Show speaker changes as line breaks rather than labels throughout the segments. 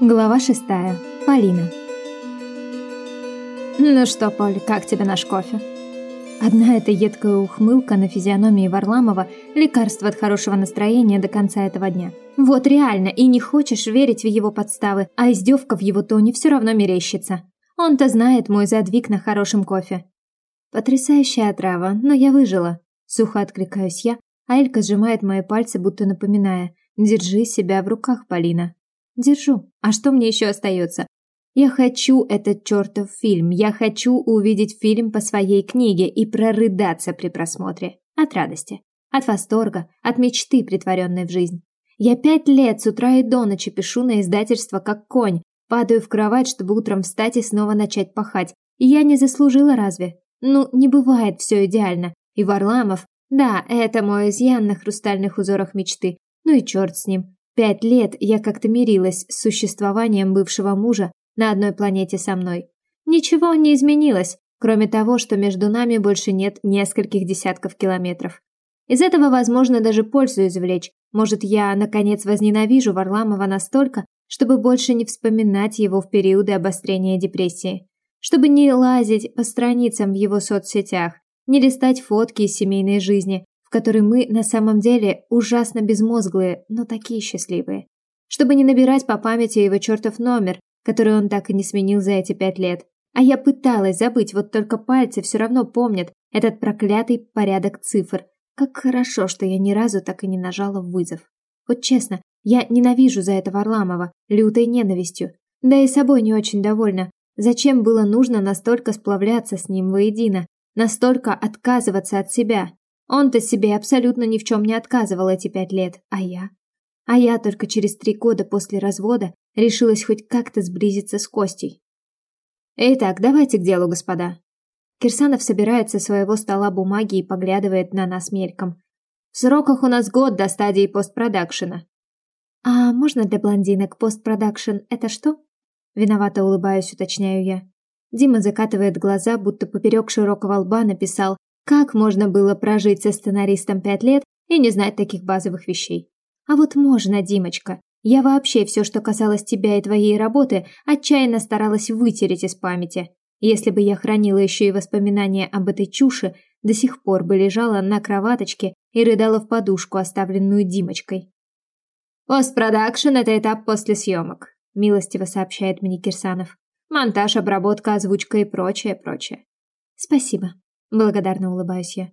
Глава шестая. Полина. «Ну что, Поль, как тебе наш кофе?» Одна эта едкая ухмылка на физиономии Варламова – лекарство от хорошего настроения до конца этого дня. Вот реально, и не хочешь верить в его подставы, а издевка в его тоне все равно мерещится. Он-то знает мой задвиг на хорошем кофе. Потрясающая отрава, но я выжила. Сухо откликаюсь я, а Элька сжимает мои пальцы, будто напоминая «Держи себя в руках, Полина». Держу. А что мне еще остается? Я хочу этот чертов фильм. Я хочу увидеть фильм по своей книге и прорыдаться при просмотре. От радости. От восторга. От мечты, притворенной в жизнь. Я пять лет с утра и до ночи пишу на издательство как конь. Падаю в кровать, чтобы утром встать и снова начать пахать. И я не заслужила разве? Ну, не бывает все идеально. И Варламов... Да, это мой изъян на хрустальных узорах мечты. Ну и черт с ним. Пять лет я как-то мирилась с существованием бывшего мужа на одной планете со мной. Ничего не изменилось, кроме того, что между нами больше нет нескольких десятков километров. Из этого возможно даже пользу извлечь. Может, я, наконец, возненавижу Варламова настолько, чтобы больше не вспоминать его в периоды обострения депрессии. Чтобы не лазить по страницам в его соцсетях, не листать фотки из семейной жизни, которой мы на самом деле ужасно безмозглые, но такие счастливые. Чтобы не набирать по памяти его чертов номер, который он так и не сменил за эти пять лет. А я пыталась забыть, вот только пальцы все равно помнят этот проклятый порядок цифр. Как хорошо, что я ни разу так и не нажала вызов. Вот честно, я ненавижу за это Варламова, лютой ненавистью. Да и собой не очень довольна. Зачем было нужно настолько сплавляться с ним воедино? Настолько отказываться от себя? Он-то себе абсолютно ни в чем не отказывал эти пять лет, а я? А я только через три года после развода решилась хоть как-то сблизиться с Костей. Итак, давайте к делу, господа. Кирсанов собирает со своего стола бумаги и поглядывает на нас мельком. В сроках у нас год до стадии постпродакшена. А можно для блондинок постпродакшн это что? Виновато улыбаюсь, уточняю я. Дима закатывает глаза, будто поперек широкого лба написал как можно было прожить со сценаристом пять лет и не знать таких базовых вещей? А вот можно, Димочка. Я вообще все, что касалось тебя и твоей работы, отчаянно старалась вытереть из памяти. Если бы я хранила еще и воспоминания об этой чуши, до сих пор бы лежала на кроваточке и рыдала в подушку, оставленную Димочкой. «Постпродакшн – это этап после съемок», – милостиво сообщает мне Кирсанов. «Монтаж, обработка, озвучка и прочее, прочее». «Спасибо», Благодарно улыбаюсь я.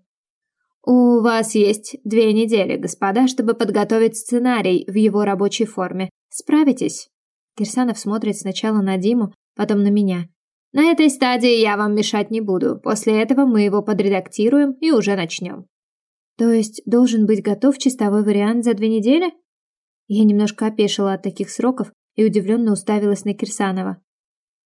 У вас есть две недели, господа, чтобы подготовить сценарий в его рабочей форме. Справитесь? Кирсанов смотрит сначала на Диму, потом на меня. На этой стадии я вам мешать не буду. После этого мы его подредактируем и уже начнем. То есть должен быть готов чистовой вариант за две недели? Я немножко опешила от таких сроков и удивленно уставилась на Кирсанова.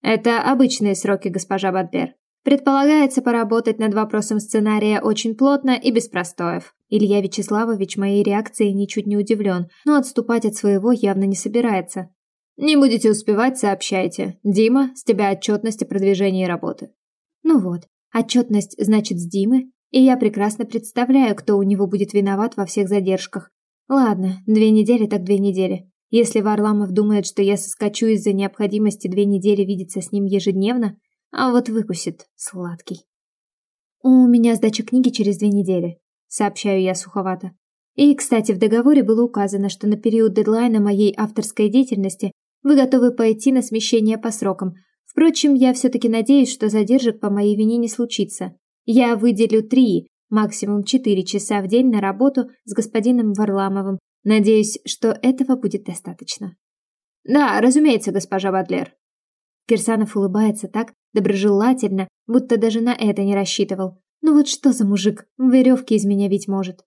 Это обычные сроки, госпожа Бадбер. Предполагается поработать над вопросом сценария очень плотно и без простоев. Илья Вячеславович моей реакцией ничуть не удивлен, но отступать от своего явно не собирается. «Не будете успевать, сообщайте. Дима, с тебя отчетность о продвижении работы». Ну вот, отчетность значит с Димы, и я прекрасно представляю, кто у него будет виноват во всех задержках. Ладно, две недели так две недели. Если Варламов думает, что я соскочу из-за необходимости две недели видеться с ним ежедневно, а вот выкусит, сладкий. У меня сдача книги через две недели, сообщаю я суховато. И, кстати, в договоре было указано, что на период дедлайна моей авторской деятельности вы готовы пойти на смещение по срокам. Впрочем, я все-таки надеюсь, что задержек по моей вине не случится. Я выделю три, максимум четыре часа в день на работу с господином Варламовым. Надеюсь, что этого будет достаточно. Да, разумеется, госпожа Бадлер. Кирсанов улыбается так, Доброжелательно, будто даже на это не рассчитывал. Ну вот что за мужик, веревки из меня ведь может.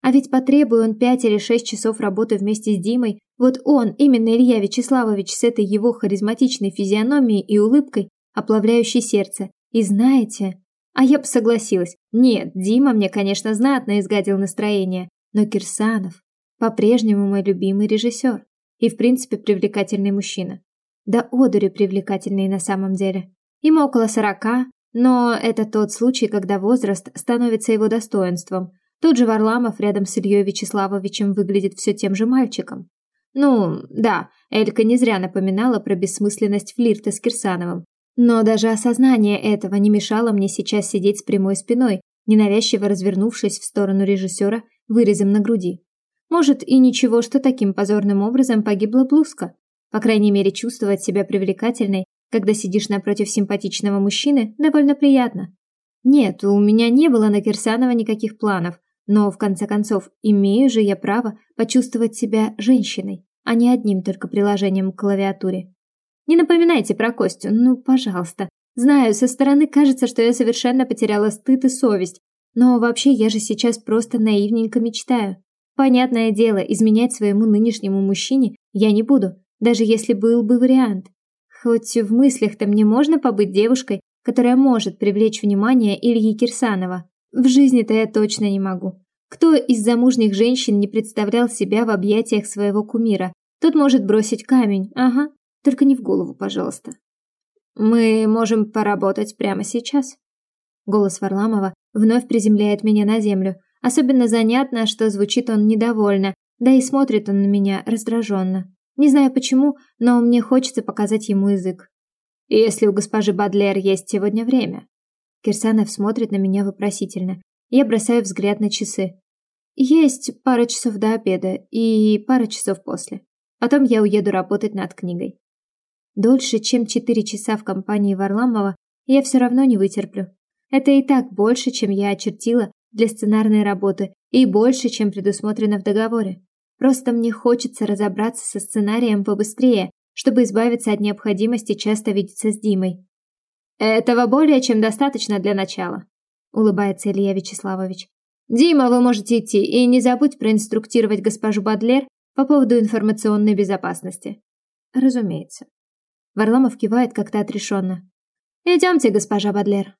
А ведь потребуя он пять или шесть часов работы вместе с Димой, вот он, именно Илья Вячеславович, с этой его харизматичной физиономией и улыбкой, оплавляющей сердце. И знаете... А я бы согласилась. Нет, Дима мне, конечно, знатно изгадил настроение, но Кирсанов по-прежнему мой любимый режиссер и, в принципе, привлекательный мужчина. Да одури привлекательный на самом деле. Ему около сорока, но это тот случай, когда возраст становится его достоинством. Тут же Варламов рядом с Ильей Вячеславовичем выглядит все тем же мальчиком. Ну, да, Элька не зря напоминала про бессмысленность флирта с Кирсановым. Но даже осознание этого не мешало мне сейчас сидеть с прямой спиной, ненавязчиво развернувшись в сторону режиссера вырезом на груди. Может, и ничего, что таким позорным образом погибла блузка. По крайней мере, чувствовать себя привлекательной, когда сидишь напротив симпатичного мужчины, довольно приятно. Нет, у меня не было на Кирсанова никаких планов, но, в конце концов, имею же я право почувствовать себя женщиной, а не одним только приложением к клавиатуре. Не напоминайте про Костю, ну, пожалуйста. Знаю, со стороны кажется, что я совершенно потеряла стыд и совесть, но вообще я же сейчас просто наивненько мечтаю. Понятное дело, изменять своему нынешнему мужчине я не буду, даже если был бы вариант. Хоть в мыслях-то мне можно побыть девушкой, которая может привлечь внимание Ильи Кирсанова. В жизни-то я точно не могу. Кто из замужних женщин не представлял себя в объятиях своего кумира? Тот может бросить камень, ага. Только не в голову, пожалуйста. Мы можем поработать прямо сейчас. Голос Варламова вновь приземляет меня на землю. Особенно занятно, что звучит он недовольно, да и смотрит он на меня раздраженно. Не знаю почему, но мне хочется показать ему язык. Если у госпожи Бадлер есть сегодня время. Кирсанов смотрит на меня вопросительно. Я бросаю взгляд на часы. Есть пара часов до обеда и пара часов после. Потом я уеду работать над книгой. Дольше, чем четыре часа в компании Варламова, я все равно не вытерплю. Это и так больше, чем я очертила для сценарной работы, и больше, чем предусмотрено в договоре. Просто мне хочется разобраться со сценарием побыстрее, чтобы избавиться от необходимости часто видеться с Димой. Этого более чем достаточно для начала, улыбается Илья Вячеславович. Дима, вы можете идти, и не забудь проинструктировать госпожу Бадлер по поводу информационной безопасности. Разумеется. Варламов кивает как-то отрешенно. «Идемте, госпожа Бадлер».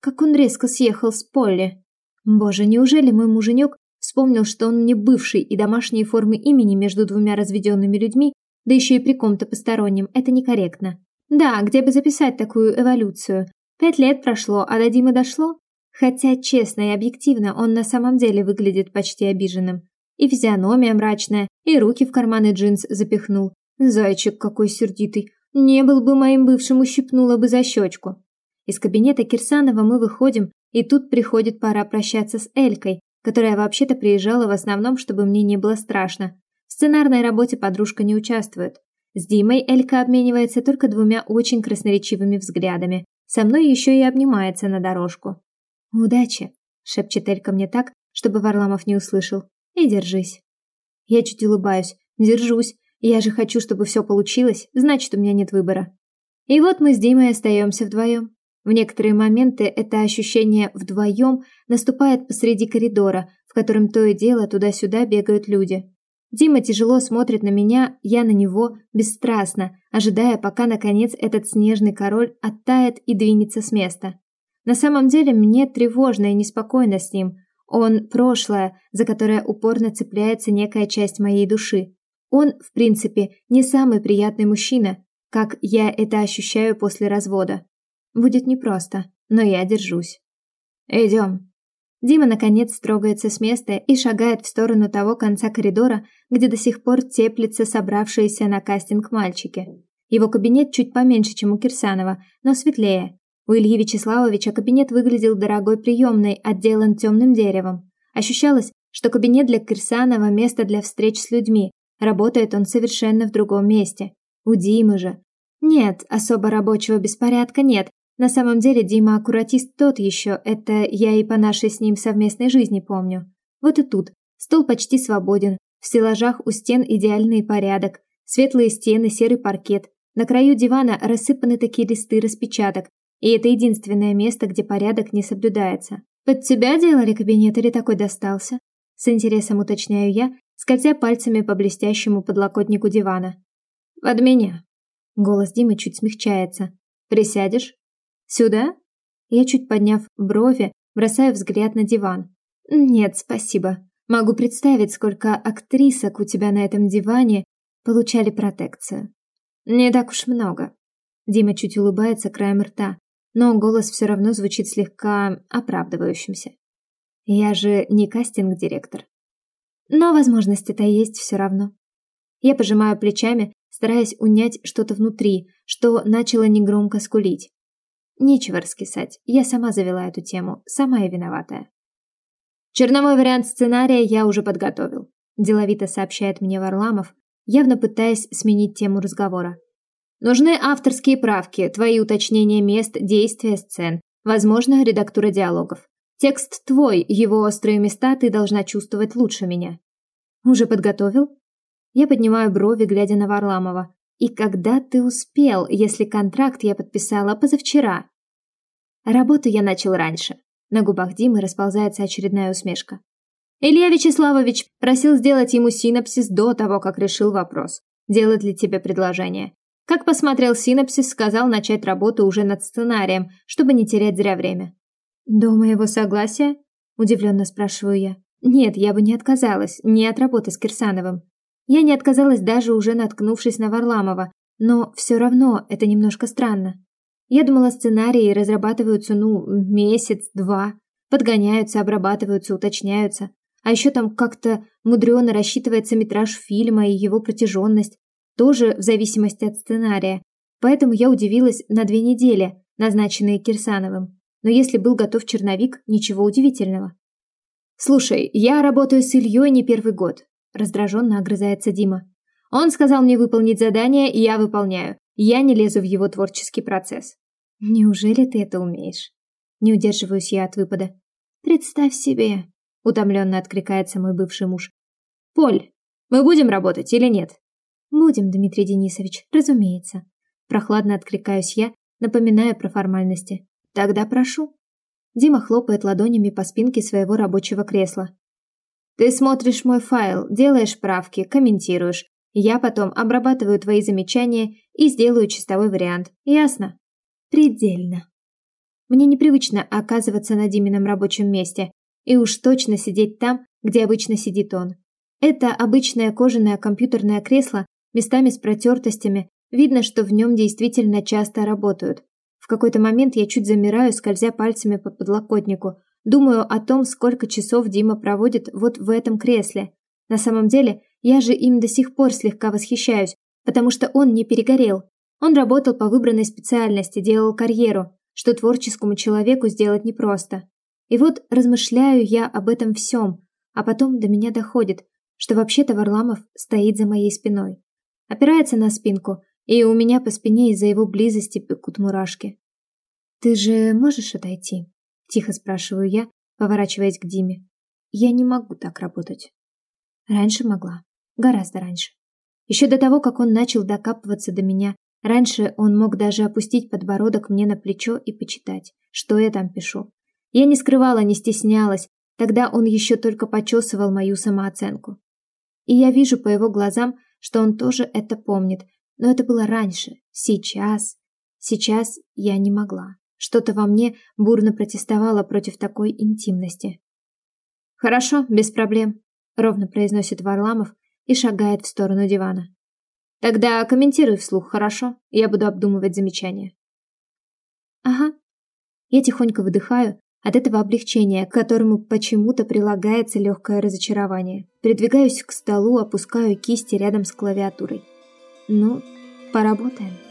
Как он резко съехал с Полли. Боже, неужели мой муженек вспомнил, что он мне бывший и домашние формы имени между двумя разведенными людьми, да еще и при ком-то постороннем, это некорректно. Да, где бы записать такую эволюцию? Пять лет прошло, а до Димы дошло? Хотя, честно и объективно, он на самом деле выглядит почти обиженным. И физиономия мрачная, и руки в карманы джинс запихнул. Зайчик какой сердитый. Не был бы моим бывшим, ущипнула бы за щечку. Из кабинета Кирсанова мы выходим, и тут приходит пора прощаться с Элькой, которая вообще-то приезжала в основном, чтобы мне не было страшно. В сценарной работе подружка не участвует. С Димой Элька обменивается только двумя очень красноречивыми взглядами. Со мной еще и обнимается на дорожку. «Удачи!» – шепчет Элька мне так, чтобы Варламов не услышал. «И держись». Я чуть улыбаюсь. Держусь. Я же хочу, чтобы все получилось, значит, у меня нет выбора. И вот мы с Димой остаемся вдвоем. В некоторые моменты это ощущение вдвоем наступает посреди коридора, в котором то и дело туда-сюда бегают люди. Дима тяжело смотрит на меня, я на него, бесстрастно, ожидая, пока, наконец, этот снежный король оттает и двинется с места. На самом деле мне тревожно и неспокойно с ним. Он – прошлое, за которое упорно цепляется некая часть моей души. Он, в принципе, не самый приятный мужчина, как я это ощущаю после развода. Будет непросто, но я держусь. Идем. Дима, наконец, трогается с места и шагает в сторону того конца коридора, где до сих пор теплятся собравшиеся на кастинг мальчики. Его кабинет чуть поменьше, чем у Кирсанова, но светлее. У Ильи Вячеславовича кабинет выглядел дорогой приемной, отделан темным деревом. Ощущалось, что кабинет для Кирсанова – место для встреч с людьми, Работает он совершенно в другом месте. У Димы же. Нет, особо рабочего беспорядка нет. На самом деле Дима аккуратист тот еще, это я и по нашей с ним совместной жизни помню. Вот и тут. Стол почти свободен. В стеллажах у стен идеальный порядок. Светлые стены, серый паркет. На краю дивана рассыпаны такие листы распечаток. И это единственное место, где порядок не соблюдается. Под тебя делали кабинет или такой достался? С интересом уточняю я, скользя пальцами по блестящему подлокотнику дивана. «Под меня!» Голос Димы чуть смягчается. «Присядешь?» «Сюда?» Я, чуть подняв брови, бросаю взгляд на диван. «Нет, спасибо. Могу представить, сколько актрисок у тебя на этом диване получали протекцию. Не так уж много». Дима чуть улыбается краем рта, но голос все равно звучит слегка оправдывающимся. «Я же не кастинг-директор. Но возможности-то есть все равно. Я пожимаю плечами, стараясь унять что-то внутри, что начало негромко скулить. Нечего раскисать, я сама завела эту тему, сама я виноватая. Черновой вариант сценария я уже подготовил, деловито сообщает мне Варламов, явно пытаясь сменить тему разговора. Нужны авторские правки, твои уточнения мест, действия, сцен, возможно, редактура диалогов. Текст твой, его острые места ты должна чувствовать лучше меня. Уже подготовил? Я поднимаю брови, глядя на Варламова. И когда ты успел, если контракт я подписала позавчера? Работу я начал раньше. На губах Димы расползается очередная усмешка. Илья Вячеславович просил сделать ему синопсис до того, как решил вопрос. Делать ли тебе предложение? Как посмотрел синопсис, сказал начать работу уже над сценарием, чтобы не терять зря время. «До моего согласия?» – удивленно спрашиваю я. «Нет, я бы не отказалась, не от работы с Кирсановым. Я не отказалась даже уже наткнувшись на Варламова, но все равно это немножко странно. Я думала, сценарии разрабатываются, ну, месяц-два, подгоняются, обрабатываются, уточняются. А еще там как-то мудрено рассчитывается метраж фильма и его протяженность, тоже в зависимости от сценария. Поэтому я удивилась на две недели, назначенные Кирсановым. Но если был готов черновик, ничего удивительного. «Слушай, я работаю с Ильей не первый год. Раздраженно огрызается Дима. Он сказал мне выполнить задание, и я выполняю. Я не лезу в его творческий процесс. Неужели ты это умеешь? Не удерживаюсь я от выпада. Представь себе, утомленно откликается мой бывший муж. Поль, мы будем работать или нет? Будем, Дмитрий Денисович, разумеется. Прохладно откликаюсь я, напоминая про формальности. Тогда прошу. Дима хлопает ладонями по спинке своего рабочего кресла. Ты смотришь мой файл, делаешь правки, комментируешь. Я потом обрабатываю твои замечания и сделаю чистовой вариант. Ясно? Предельно. Мне непривычно оказываться на Димином рабочем месте и уж точно сидеть там, где обычно сидит он. Это обычное кожаное компьютерное кресло, местами с протертостями, видно, что в нем действительно часто работают. В какой-то момент я чуть замираю, скользя пальцами по подлокотнику, Думаю о том, сколько часов Дима проводит вот в этом кресле. На самом деле, я же им до сих пор слегка восхищаюсь, потому что он не перегорел. Он работал по выбранной специальности, делал карьеру, что творческому человеку сделать непросто. И вот размышляю я об этом всем, а потом до меня доходит, что вообще-то Варламов стоит за моей спиной. Опирается на спинку, и у меня по спине из-за его близости пекут мурашки. «Ты же можешь отойти?» Тихо спрашиваю я, поворачиваясь к Диме. Я не могу так работать. Раньше могла. Гораздо раньше. Еще до того, как он начал докапываться до меня, раньше он мог даже опустить подбородок мне на плечо и почитать, что я там пишу. Я не скрывала, не стеснялась, тогда он еще только почесывал мою самооценку. И я вижу по его глазам, что он тоже это помнит, но это было раньше, сейчас. Сейчас я не могла. Что-то во мне бурно протестовало против такой интимности. «Хорошо, без проблем», — ровно произносит Варламов и шагает в сторону дивана. «Тогда комментируй вслух, хорошо? Я буду обдумывать замечания». «Ага». Я тихонько выдыхаю от этого облегчения, к которому почему-то прилагается легкое разочарование. Придвигаюсь к столу, опускаю кисти рядом с клавиатурой. «Ну, поработаем».